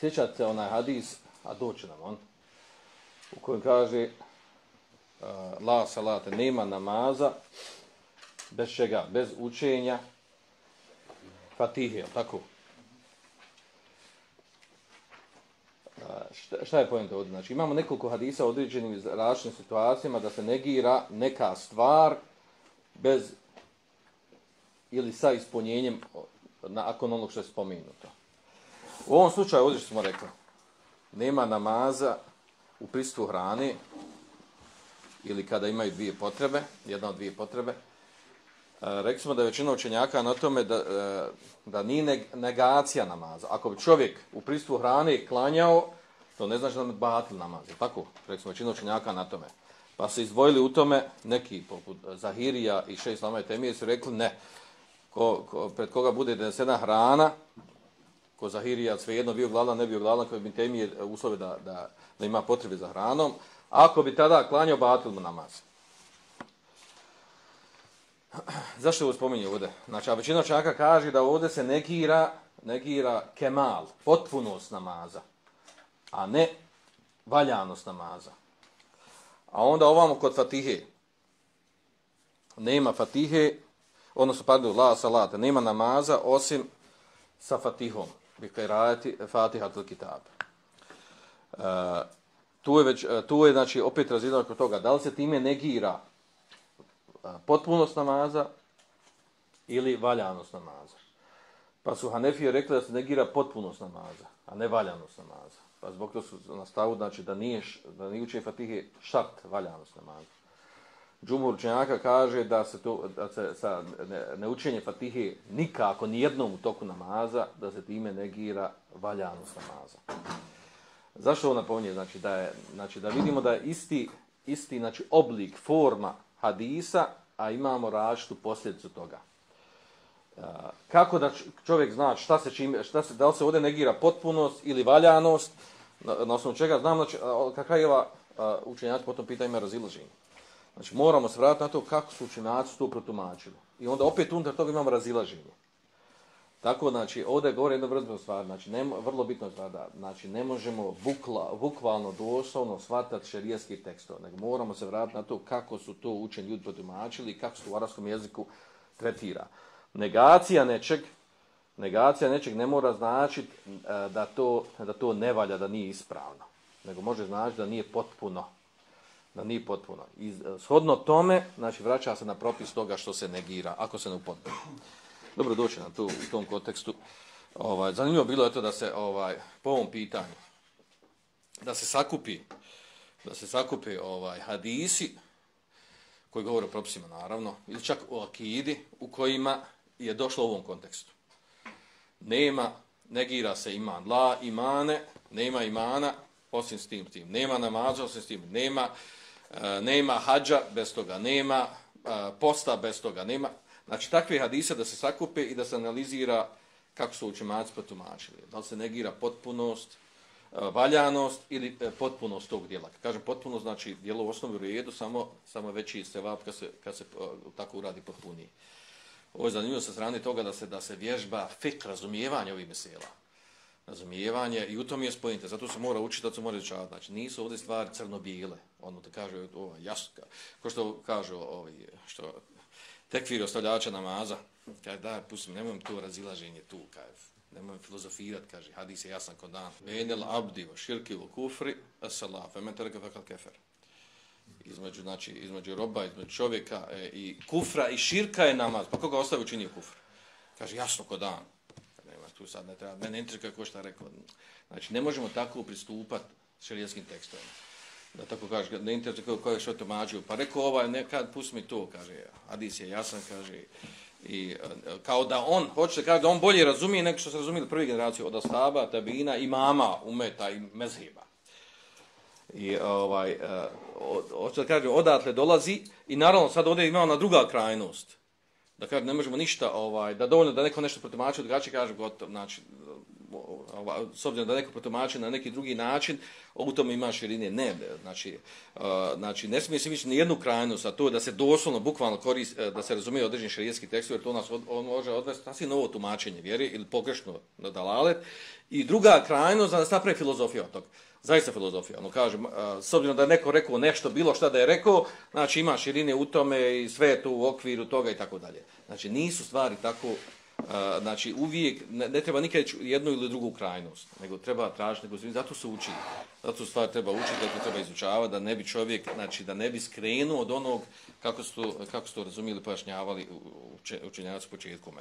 Sjećate onaj hadis, a doće nam on, u kojem kaže uh, la salate, nema namaza, bez čega, bez učenja, fatihe, tako? Šta, šta je pojenta ovdje? Znači, imamo nekoliko hadisa određenim različitim situacijama da se negira neka stvar bez ili sa ispunjenjem nakon onog što je spomenuto. U ovom slučaju, ovdje što smo rekli, nema namaza u pristupu hrane ili kada imaju dvije potrebe, jedna od dvije potrebe. E, rekli smo da je većina učenjaka na tome da, e, da nije negacija namaza. Ako bi čovjek u pristupu hrane klanjao, to ne znači da je batil namaz. Tako? Rekli smo većina učenjaka na tome. Pa su izdvojili u tome neki, poput Zahirija i šest Lama Temije, su rekli ne. Ko, ko, pred koga bude donesena hrana, ko Zahirija svejedno bio gladan, ne bio gladan, koji bi Temije uslove da, da, da ima potrebe za hranom, ako bi tada klanjao batil mu namaz. Zašto ovo spominje ovdje? Znači, a većina čaka kaže da ovdje se negira, negira kemal, potpunost namaza, a ne valjanost namaza. A onda ovamo kod Fatihe. Nema Fatihe, odnosno, pardon, la salata, nema namaza osim sa Fatihom. Tul kitab. Uh, tu je, već, tu je znači, opet razvijedno kod toga, da li se time negira uh, potpunost namaza ili valjanost namaza. Pa su Hanefije rekli da se negira potpunost namaza, a ne valjanost namaza. Pa zbog to su na stavu, znači da nije, da nije učenje Fatihe šart valjanost namaza. Džumur učenjaka kaže da se, to, da se sa neučenje Fatihe nikako, nijednom u toku namaza, da se time negira valjanost namaza. Zašto ovo napominje? Znači da, je, znači da vidimo da je isti, isti znači oblik, forma hadisa, a imamo različitu posljedicu toga. Kako da čovjek zna šta se čime, šta se, da li se ovdje negira potpunost ili valjanost, na, na osnovu čega znam znači, kakva je ova učenjac po tom razilaženja. Znači moramo se vratiti na to kako su učenjaci to protumačili. I onda opet unutar toga imamo razilaženje. Tako, znači, ovdje govori jedna vrlo stvar, znači, ne, vrlo bitno stvar, da, znači, ne možemo bukla, bukvalno, doslovno shvatati šerijski tekstove, nego moramo se vratiti na to kako su to učeni ljudi protumačili i kako se u arabskom jeziku tretira. Negacija nečeg, negacija nečeg ne mora značiti e, da to, da to ne valja, da nije ispravno. Nego može značiti da nije potpuno. Da nije potpuno. I e, shodno tome, znači vraća se na propis toga što se negira, ako se ne upotpuno. Dobro doći na to u tom kontekstu. Ovaj, zanimljivo bilo je to da se ovaj, po ovom pitanju da se sakupi da se sakupi ovaj hadisi koji govore o propisima naravno ili čak o akidi u kojima je došlo u ovom kontekstu. Nema, negira se iman. La imane, nema imana, osim s tim, tim. Nema namaza, osim s tim. Nema, nema hađa, bez toga nema. Uh, posta, bez toga nema. Znači, takve hadise da se sakupe i da se analizira kako su učemaci potumačili. Da li se negira potpunost, uh, valjanost ili potpunost tog dijela. Kad kažem potpunost, znači dijelo u osnovi u redu, samo, samo veći stevap kad se, kad se tako uradi potpuniji. Ovo je zanimljivo sa strane toga da se da se vježba fik razumijevanja ovih mesela. Razumijevanje i u tom je spojite. Zato se mora učiti, to se mora učavati. Znači, nisu ovdje stvari crno-bijele. Ono te kaže, ovo, jasno, ko što kažu ovi, što tekvir ostavljača namaza, kaže, da, pustim, nemoj to razilaženje tu, kaže, nemoj filozofirat, kaže, hadis je jasan kod dan. Abdi širki kufri, as-salaf, fakal kefer između, znači, između roba, između čovjeka e, i kufra i širka je namaz. Pa koga ostavi učinio kufr? Kaže, jasno ko dan. Tu sad ne treba, mene intrika ko šta rekao. Znači, ne možemo tako pristupati šarijetskim tekstovima. Da tako kaže, ne interesuje kako ko je što to mađu. Pa rekao ovaj, nekad, pusti mi to, kaže, Adis je jasan, kaže, i e, kao da on, hoće kaže da on bolje razumije nego što se razumije prvi generaciju od Astaba, Tabina i mama, umeta i mezheba. I ovaj, uh, da kaže, odatle dolazi i naravno sad ovdje imamo na druga krajnost. Da kaže, ne možemo ništa, ovaj, da dovoljno da neko nešto protumači, drugačije kaže, gotovo, znači, s obzirom da neko protumači na neki drugi način, u tome ima širine. Ne, znači, znači ne smije se mići ni jednu krajnost, a to da se doslovno, bukvalno korist, da se razumije određeni širijetski tekst, jer to nas on može odvesti sasvim novo tumačenje vjeri ili pogrešno na dalalet. I druga krajnost da nas napravi filozofija od toga. Zaista filozofija. Ono kažem, s obzirom da je neko rekao nešto, bilo šta da je rekao, znači ima širine u tome i sve je to u okviru toga i tako dalje. Znači nisu stvari tako, znači uvijek, ne, treba nikad jednu ili drugu krajnost, nego treba tražiti, nego zato se uči. Zato stvari treba učiti, zato treba izučavati, da ne bi čovjek, znači da ne bi skrenuo od onog kako su, kako su to razumijeli, pojašnjavali učenjaci početkom.